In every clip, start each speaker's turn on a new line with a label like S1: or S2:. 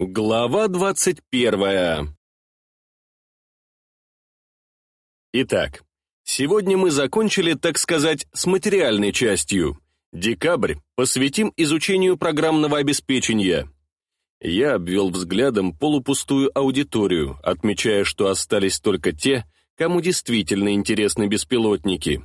S1: Глава двадцать первая Итак, сегодня мы закончили, так сказать, с материальной частью. Декабрь посвятим изучению программного обеспечения. Я обвел взглядом полупустую аудиторию, отмечая, что остались только те, кому действительно интересны беспилотники.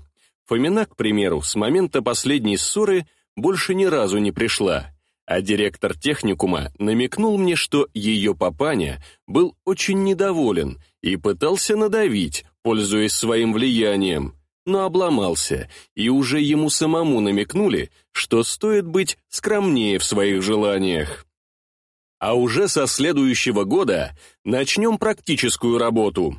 S1: Фомина, к примеру, с момента последней ссоры больше ни разу не пришла, а директор техникума намекнул мне, что ее папаня был очень недоволен и пытался надавить, пользуясь своим влиянием, но обломался, и уже ему самому намекнули, что стоит быть скромнее в своих желаниях. А уже со следующего года начнем практическую работу.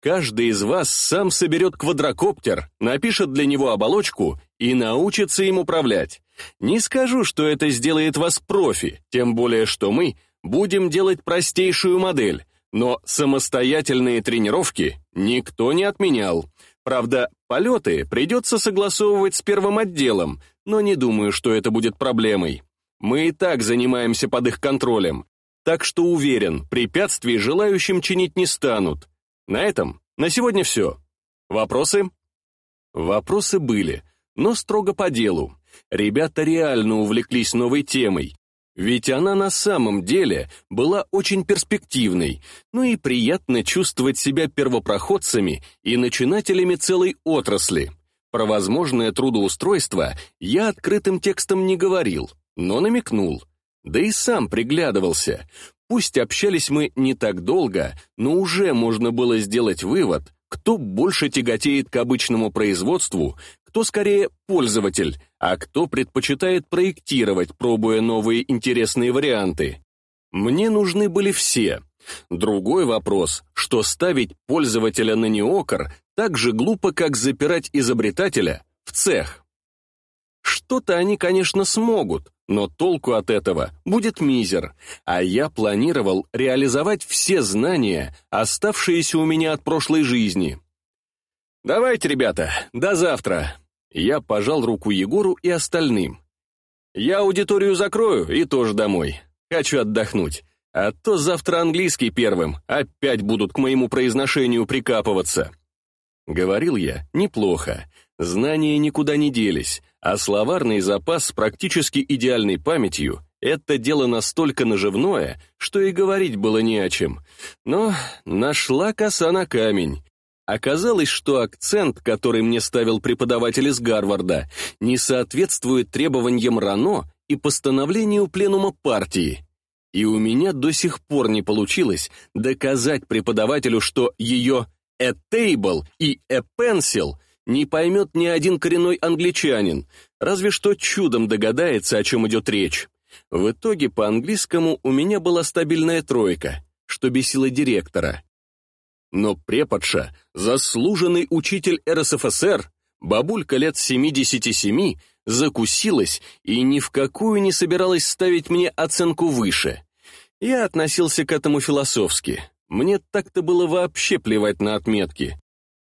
S1: Каждый из вас сам соберет квадрокоптер, напишет для него оболочку и научится им управлять. Не скажу, что это сделает вас профи, тем более что мы будем делать простейшую модель, но самостоятельные тренировки никто не отменял. Правда, полеты придется согласовывать с первым отделом, но не думаю, что это будет проблемой. Мы и так занимаемся под их контролем, так что уверен, препятствий желающим чинить не станут. На этом на сегодня все. Вопросы? Вопросы были, но строго по делу. Ребята реально увлеклись новой темой, ведь она на самом деле была очень перспективной, ну и приятно чувствовать себя первопроходцами и начинателями целой отрасли. Про возможное трудоустройство я открытым текстом не говорил, но намекнул. Да и сам приглядывался. Пусть общались мы не так долго, но уже можно было сделать вывод, кто больше тяготеет к обычному производству, кто скорее пользователь, а кто предпочитает проектировать, пробуя новые интересные варианты. Мне нужны были все. Другой вопрос, что ставить пользователя на неокр так же глупо, как запирать изобретателя в цех. Что-то они, конечно, смогут, но толку от этого будет мизер, а я планировал реализовать все знания, оставшиеся у меня от прошлой жизни. «Давайте, ребята, до завтра!» Я пожал руку Егору и остальным. «Я аудиторию закрою и тоже домой. Хочу отдохнуть. А то завтра английский первым, опять будут к моему произношению прикапываться». Говорил я неплохо. Знания никуда не делись, а словарный запас с практически идеальной памятью — это дело настолько наживное, что и говорить было не о чем. Но нашла коса на камень. Оказалось, что акцент, который мне ставил преподаватель из Гарварда, не соответствует требованиям РАНО и постановлению Пленума партии. И у меня до сих пор не получилось доказать преподавателю, что ее «a table» и «a pencil» не поймет ни один коренной англичанин, разве что чудом догадается, о чем идет речь. В итоге по английскому у меня была стабильная тройка, что бесило директора. Но преподша, заслуженный учитель РСФСР, бабулька лет 77, закусилась и ни в какую не собиралась ставить мне оценку выше. Я относился к этому философски. Мне так-то было вообще плевать на отметки.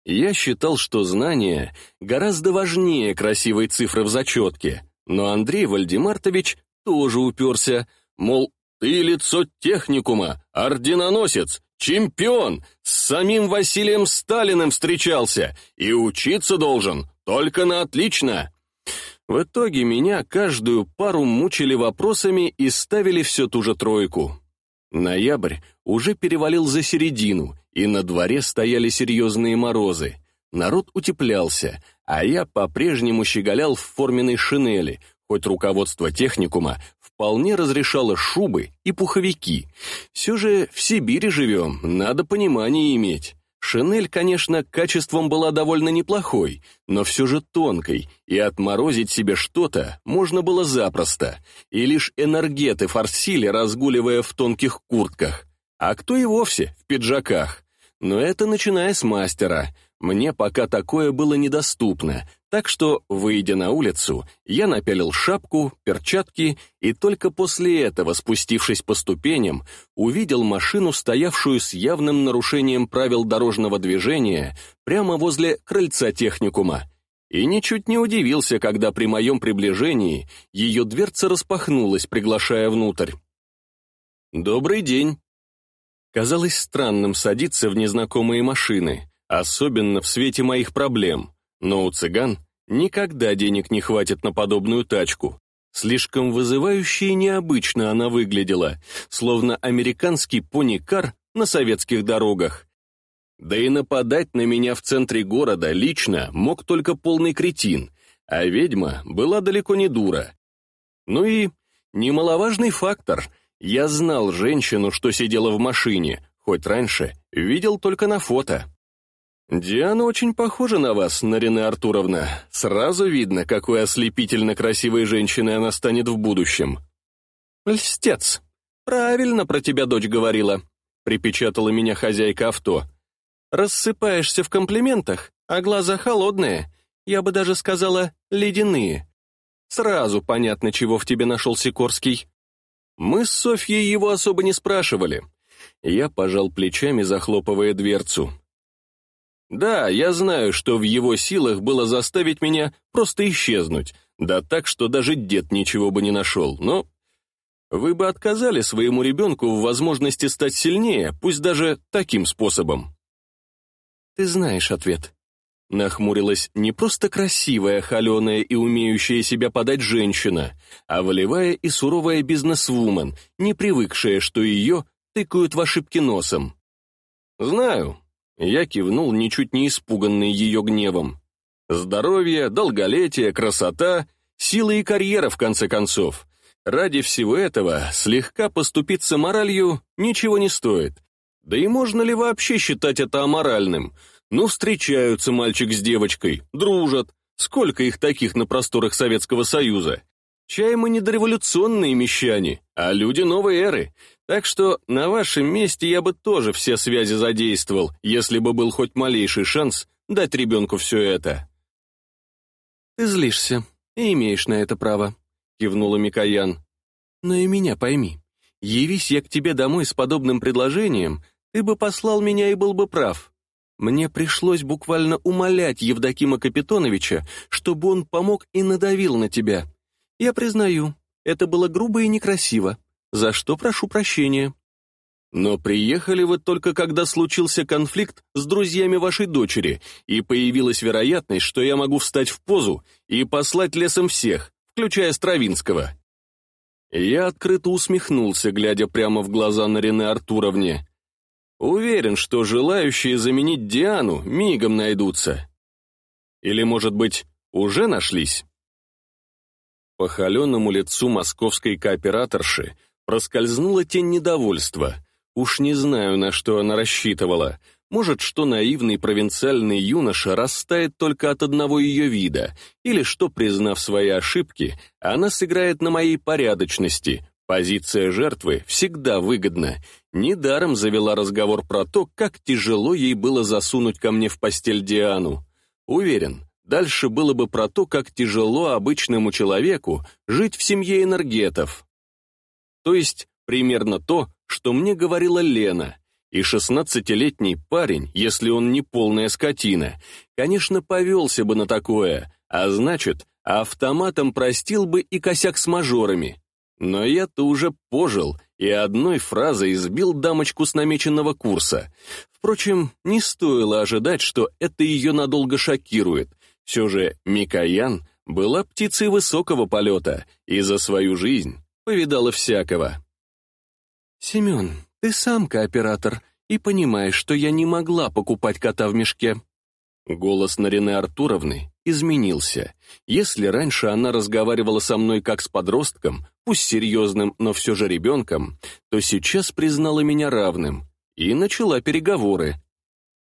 S1: Я считал, что знания гораздо важнее красивой цифры в зачетке, но Андрей Вальдемартович тоже уперся, мол, ты лицо техникума, орденоносец, чемпион, с самим Василием Сталиным встречался и учиться должен, только на отлично. В итоге меня каждую пару мучили вопросами и ставили все ту же тройку. Ноябрь уже перевалил за середину, и на дворе стояли серьезные морозы. Народ утеплялся, а я по-прежнему щеголял в форменной шинели, хоть руководство техникума вполне разрешало шубы и пуховики. Все же в Сибири живем, надо понимание иметь. Шинель, конечно, качеством была довольно неплохой, но все же тонкой, и отморозить себе что-то можно было запросто, и лишь энергеты форсили, разгуливая в тонких куртках, а кто и вовсе в пиджаках. Но это начиная с мастера. Мне пока такое было недоступно, так что, выйдя на улицу, я напялил шапку, перчатки и только после этого, спустившись по ступеням, увидел машину, стоявшую с явным нарушением правил дорожного движения прямо возле крыльца техникума. И ничуть не удивился, когда при моем приближении ее дверца распахнулась, приглашая внутрь. «Добрый день». Казалось странным садиться в незнакомые машины, особенно в свете моих проблем, но у цыган никогда денег не хватит на подобную тачку. Слишком вызывающе и необычно она выглядела, словно американский пони-кар на советских дорогах. Да и нападать на меня в центре города лично мог только полный кретин, а ведьма была далеко не дура. Ну и немаловажный фактор. Я знал женщину, что сидела в машине, хоть раньше видел только на фото. «Диана очень похожа на вас, Нарина Артуровна. Сразу видно, какой ослепительно красивой женщиной она станет в будущем». «Льстец. Правильно про тебя дочь говорила», — припечатала меня хозяйка авто. «Рассыпаешься в комплиментах, а глаза холодные, я бы даже сказала, ледяные. Сразу понятно, чего в тебе нашел Сикорский. Мы с Софьей его особо не спрашивали. Я пожал плечами, захлопывая дверцу. Да, я знаю, что в его силах было заставить меня просто исчезнуть, да так, что даже дед ничего бы не нашел, но... Вы бы отказали своему ребенку в возможности стать сильнее, пусть даже таким способом. Ты знаешь ответ. Нахмурилась не просто красивая, холеная и умеющая себя подать женщина, а волевая и суровая бизнесвумен, не привыкшая, что ее тыкают в ошибки носом. «Знаю», — я кивнул, ничуть не испуганный ее гневом. «Здоровье, долголетие, красота, сила и карьера, в конце концов. Ради всего этого слегка поступиться моралью ничего не стоит. Да и можно ли вообще считать это аморальным?» Ну, встречаются мальчик с девочкой, дружат. Сколько их таких на просторах Советского Союза? Чай мы не дореволюционные мещане, а люди новой эры. Так что на вашем месте я бы тоже все связи задействовал, если бы был хоть малейший шанс дать ребенку все это. «Ты злишься и имеешь на это право», — кивнула Микоян. «Но и меня пойми. Явись я к тебе домой с подобным предложением, ты бы послал меня и был бы прав. Мне пришлось буквально умолять Евдокима Капитоновича, чтобы он помог и надавил на тебя. Я признаю, это было грубо и некрасиво, за что прошу прощения. Но приехали вы только когда случился конфликт с друзьями вашей дочери, и появилась вероятность, что я могу встать в позу и послать лесом всех, включая Стравинского. Я открыто усмехнулся, глядя прямо в глаза на Артуровне. Уверен, что желающие заменить Диану мигом найдутся. Или, может быть, уже нашлись? По холеному лицу московской кооператорши проскользнула тень недовольства. Уж не знаю, на что она рассчитывала. Может, что наивный провинциальный юноша растает только от одного ее вида, или что, признав свои ошибки, она сыграет на моей порядочности, Позиция жертвы всегда выгодна. Недаром завела разговор про то, как тяжело ей было засунуть ко мне в постель Диану. Уверен, дальше было бы про то, как тяжело обычному человеку жить в семье энергетов. То есть примерно то, что мне говорила Лена. И шестнадцатилетний парень, если он не полная скотина, конечно, повелся бы на такое, а значит, автоматом простил бы и косяк с мажорами. Но я-то уже пожил и одной фразой избил дамочку с намеченного курса. Впрочем, не стоило ожидать, что это ее надолго шокирует. Все же Микоян была птицей высокого полета и за свою жизнь повидала всякого. «Семен, ты сам кооператор и понимаешь, что я не могла покупать кота в мешке». Голос Нарины Артуровны изменился. Если раньше она разговаривала со мной как с подростком, пусть серьезным, но все же ребенком, то сейчас признала меня равным и начала переговоры.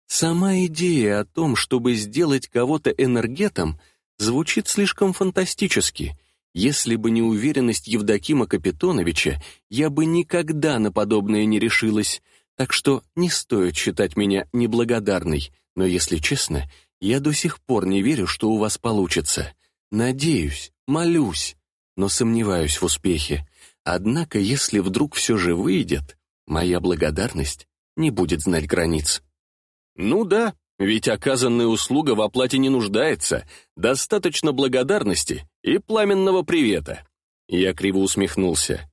S1: Сама идея о том, чтобы сделать кого-то энергетом, звучит слишком фантастически. Если бы не уверенность Евдокима Капитоновича, я бы никогда на подобное не решилась, так что не стоит считать меня неблагодарной, но, если честно, я до сих пор не верю, что у вас получится. Надеюсь, молюсь, но сомневаюсь в успехе. Однако, если вдруг все же выйдет, моя благодарность не будет знать границ. Ну да, ведь оказанная услуга в оплате не нуждается, достаточно благодарности и пламенного привета. Я криво усмехнулся.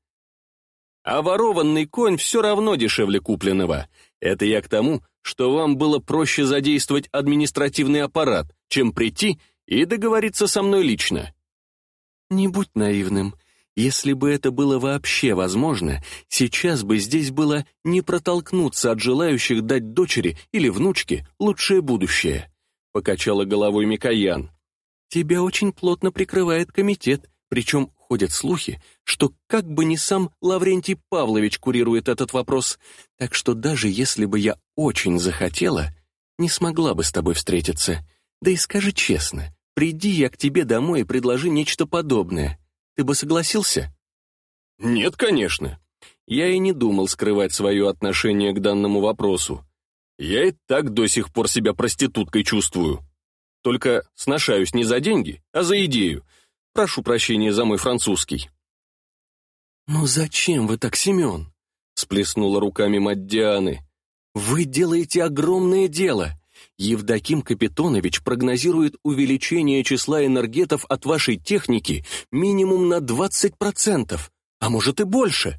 S1: а ворованный конь все равно дешевле купленного. Это я к тому, что вам было проще задействовать административный аппарат, чем прийти и договориться со мной лично.
S2: Не будь наивным. Если бы это было вообще возможно, сейчас бы здесь было не протолкнуться от желающих дать дочери или внучке лучшее будущее. Покачала головой Микоян. Тебя очень плотно прикрывает комитет, причем ходят слухи, что как бы ни сам Лаврентий Павлович курирует этот вопрос, так что даже если бы я очень захотела, не смогла бы с тобой встретиться. Да и скажи честно, приди я к тебе домой и предложи нечто подобное. Ты бы согласился?
S1: Нет, конечно. Я и не думал скрывать свое отношение к данному вопросу. Я и так до сих пор себя проституткой чувствую. Только сношаюсь не за деньги, а за идею. Прошу прощения за мой французский.
S2: «Ну зачем вы так, Семен?» — сплеснула руками мать Дианы. «Вы делаете огромное дело. Евдоким Капитонович прогнозирует увеличение числа энергетов от вашей техники минимум на 20%, а может и больше.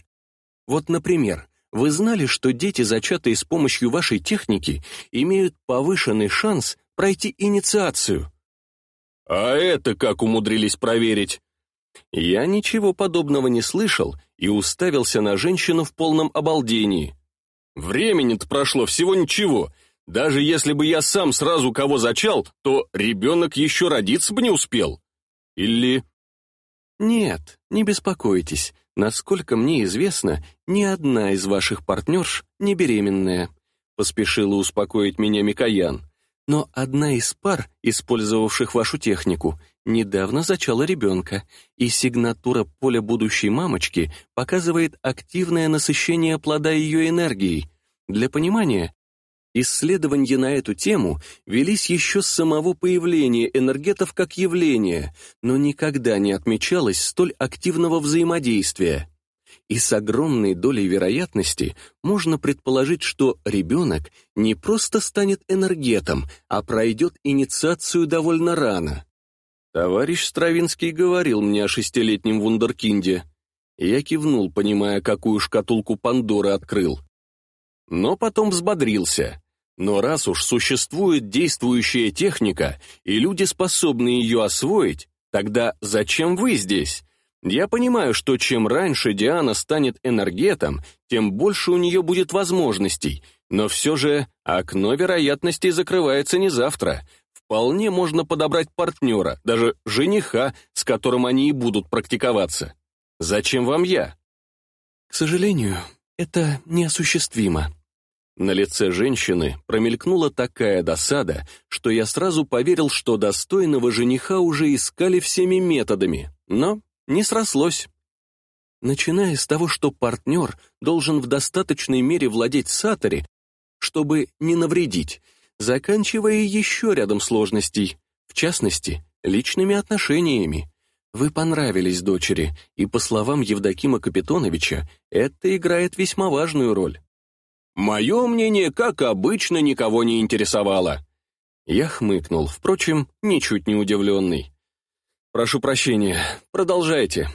S2: Вот, например, вы знали, что дети, зачатые с помощью вашей техники, имеют повышенный шанс пройти инициацию?
S1: А это как умудрились проверить?
S2: Я ничего подобного не слышал и уставился на женщину в полном обалдении.
S1: Времени-то прошло всего ничего, даже если бы я сам сразу кого зачал, то ребенок еще родиться бы не успел. Или...
S2: Нет, не беспокойтесь. Насколько мне известно, ни одна из ваших партнерш не беременная. Поспешила успокоить меня Микоян. Но одна из пар, использовавших вашу технику, недавно зачала ребенка, и сигнатура поля будущей мамочки показывает активное насыщение плода ее энергией. Для понимания, Исследования на эту тему велись еще с самого появления энергетов как явления, но никогда не отмечалось столь активного взаимодействия. И с огромной долей вероятности можно предположить, что ребенок не просто станет энергетом, а пройдет инициацию довольно рано. Товарищ Стравинский говорил мне о шестилетнем вундеркинде. Я кивнул, понимая, какую шкатулку Пандоры открыл но потом взбодрился. Но раз уж существует действующая техника, и люди способны ее освоить, тогда зачем вы здесь? Я понимаю, что чем раньше Диана станет энергетом, тем больше у нее будет возможностей, но все же окно вероятностей закрывается не завтра. Вполне можно подобрать партнера, даже жениха, с которым они и будут практиковаться. Зачем вам я? К сожалению, это неосуществимо. На лице женщины промелькнула такая досада, что я сразу поверил, что достойного жениха уже искали всеми методами, но не срослось. Начиная с того, что партнер должен в достаточной мере владеть сатори, чтобы не навредить, заканчивая еще рядом сложностей, в частности, личными отношениями. Вы понравились дочери, и, по словам Евдокима Капитоновича, это играет весьма важную роль.
S1: Мое мнение, как обычно, никого не интересовало.
S2: Я хмыкнул, впрочем, ничуть не удивленный. «Прошу прощения, продолжайте».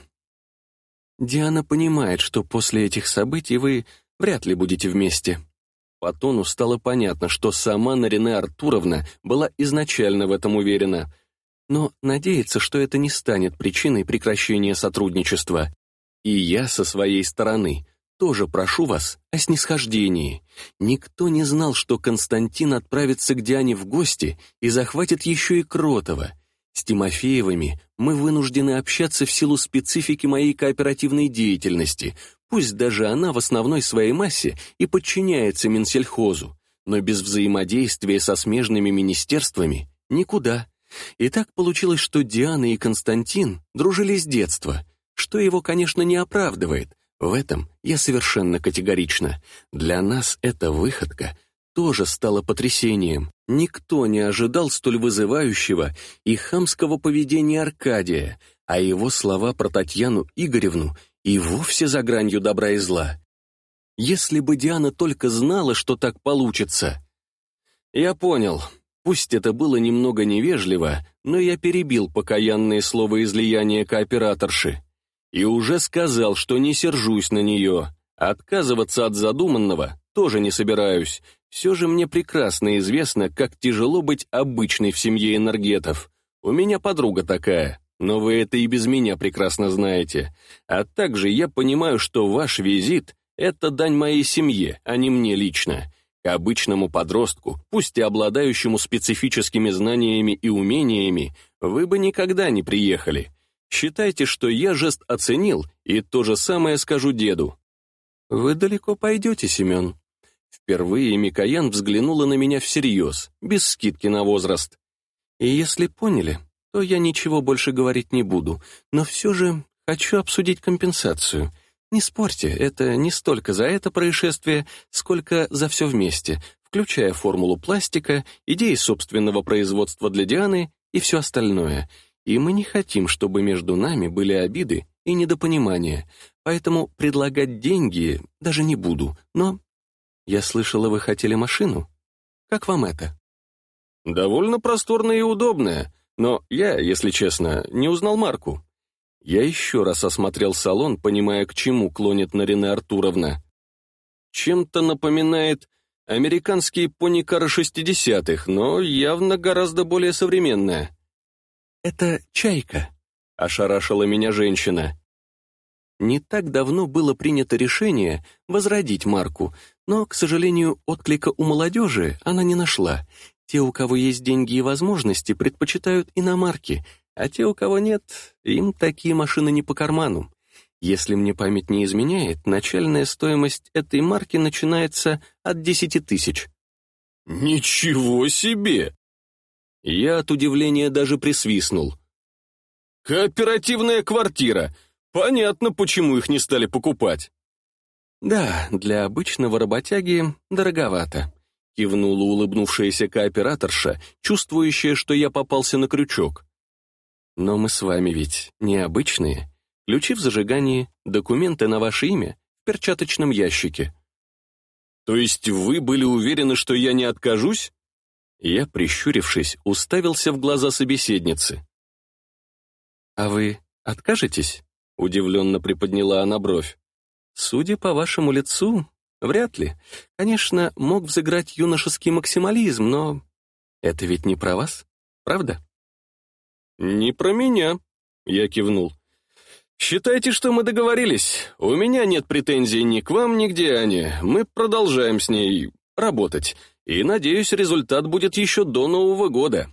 S2: Диана понимает, что после этих событий вы вряд ли будете вместе. По тону стало понятно, что сама Нарине Артуровна была изначально в этом уверена, но надеется, что это не станет причиной прекращения сотрудничества. И я со своей стороны тоже прошу вас о снисхождении. Никто не знал, что Константин отправится к Диане в гости и захватит еще и Кротова. С Тимофеевыми мы вынуждены общаться в силу специфики моей кооперативной деятельности, пусть даже она в основной своей массе и подчиняется Минсельхозу, но без взаимодействия со смежными министерствами никуда. И так получилось, что Диана и Константин дружили с детства, что его, конечно, не оправдывает – в этом я совершенно категорична. Для нас эта выходка тоже стала потрясением. Никто не ожидал столь вызывающего и хамского поведения Аркадия, а его слова про Татьяну Игоревну и вовсе за гранью добра и зла. Если бы Диана только знала, что так получится. Я понял. Пусть это было немного невежливо, но я перебил покаянные слова излияния кооператорши и уже сказал, что не сержусь на нее,
S1: Отказываться от задуманного тоже не собираюсь. Все же мне прекрасно известно, как тяжело быть обычной в семье энергетов. У меня подруга такая, но вы это и без меня прекрасно знаете. А также я понимаю, что ваш визит — это дань моей семье, а не мне лично. К обычному подростку, пусть и обладающему специфическими знаниями и умениями, вы бы никогда не приехали. Считайте, что я жест оценил, и то же самое скажу деду. Вы далеко пойдете, Семен. Впервые Микоян взглянула на меня всерьез, без скидки на возраст. И если поняли, то я ничего больше говорить не буду, но все же хочу обсудить компенсацию. Не спорьте, это не столько за это происшествие, сколько за все вместе, включая формулу пластика, идеи собственного производства для Дианы и все остальное. И мы не хотим, чтобы между нами были обиды и недопонимания, поэтому предлагать деньги даже не буду, но... Я слышала, вы хотели машину. Как вам это?
S2: Довольно просторная и удобная, но я, если честно, не узнал марку. Я еще раз осмотрел салон, понимая, к чему клонит Нарина Артуровна. Чем-то напоминает американские пони-кары 60-х, но явно гораздо более современная.
S1: «Это «Чайка», — ошарашила меня женщина. Не так давно было принято решение возродить марку, но, к сожалению, отклика у молодежи она не нашла. Те, у кого есть деньги и возможности, предпочитают иномарки, а те, у кого нет, им такие машины не по карману. Если мне память не изменяет, начальная стоимость этой марки начинается от 10 тысяч.
S2: «Ничего себе!»
S1: Я от удивления даже присвистнул.
S2: «Кооперативная квартира! Понятно, почему их не стали покупать!»
S1: «Да, для обычного работяги дороговато», — кивнула улыбнувшаяся кооператорша, чувствующая, что я попался на крючок. «Но мы с вами ведь необычные. Ключи в зажигании, документы на ваше имя в перчаточном ящике».
S2: «То есть вы были уверены, что я не откажусь?»
S1: Я, прищурившись, уставился в глаза собеседницы. «А вы откажетесь?» — удивленно приподняла она бровь. «Судя по вашему лицу, вряд ли. Конечно, мог взыграть юношеский максимализм, но это ведь не про вас, правда?»
S2: «Не про меня», — я кивнул. «Считайте, что мы договорились. У меня нет претензий ни к вам, ни к Диане. Мы продолжаем с ней работать и, надеюсь, результат будет еще до Нового года.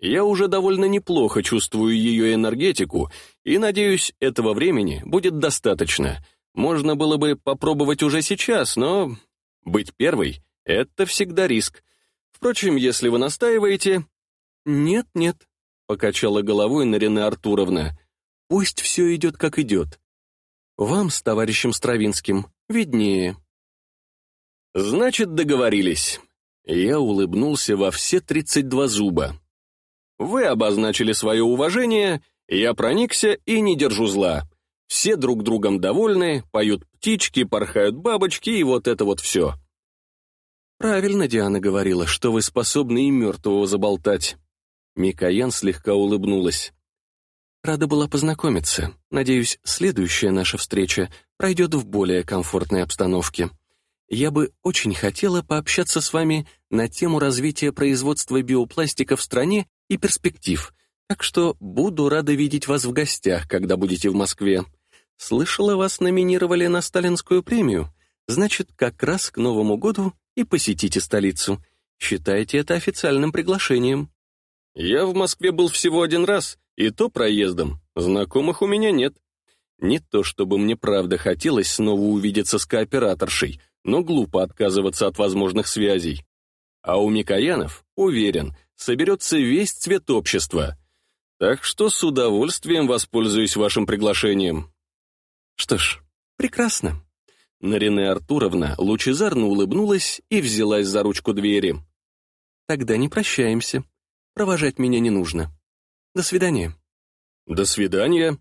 S2: Я уже довольно неплохо чувствую ее энергетику, и, надеюсь, этого времени будет достаточно. Можно было бы попробовать уже сейчас, но быть первой — это всегда риск. Впрочем, если вы настаиваете...
S1: «Нет-нет», — покачала головой Нарина Артуровна. «Пусть все идет, как идет. Вам с товарищем Стравинским виднее».
S2: «Значит, договорились». Я улыбнулся во все тридцать два зуба. «Вы обозначили свое уважение, я проникся и не держу зла. Все друг другом довольны, поют птички, порхают бабочки и вот это вот все».
S1: «Правильно Диана говорила, что вы способны и мертвого заболтать». Микоян слегка улыбнулась. «Рада была познакомиться. Надеюсь, следующая наша встреча пройдет в более комфортной обстановке». Я бы очень хотела пообщаться с вами на тему развития производства биопластика в стране и перспектив, так что буду рада видеть вас в гостях, когда будете в Москве. Слышала, вас номинировали на Сталинскую премию. Значит, как раз к Новому году и посетите столицу. Считайте это официальным приглашением.
S2: Я в Москве был всего один раз, и то проездом. Знакомых у меня нет.
S1: Не то чтобы мне правда хотелось снова увидеться с кооператоршей, но глупо отказываться от возможных связей. А у Микоянов, уверен, соберется весь цвет общества. Так что с удовольствием воспользуюсь вашим приглашением. Что ж, прекрасно. Нарина Артуровна лучезарно улыбнулась и взялась за ручку двери. Тогда не прощаемся. Провожать меня не нужно. До свидания.
S2: До свидания.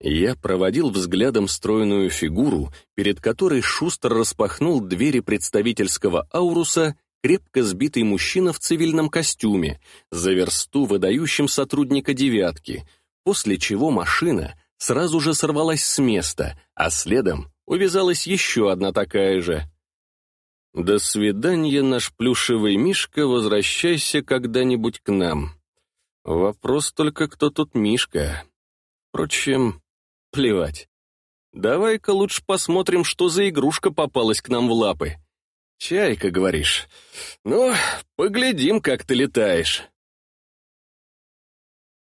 S1: Я проводил взглядом стройную фигуру, перед которой шустро распахнул двери представительского ауруса крепко сбитый мужчина в цивильном костюме, за версту выдающим сотрудника «девятки», после чего машина сразу же сорвалась с места, а следом
S2: увязалась еще одна такая же. «До свидания, наш плюшевый мишка, возвращайся когда-нибудь к нам. Вопрос только, кто тут мишка. Впрочем, плевать. Давай-ка лучше посмотрим, что за игрушка попалась к нам в лапы. Чайка, говоришь? Ну, поглядим, как ты летаешь».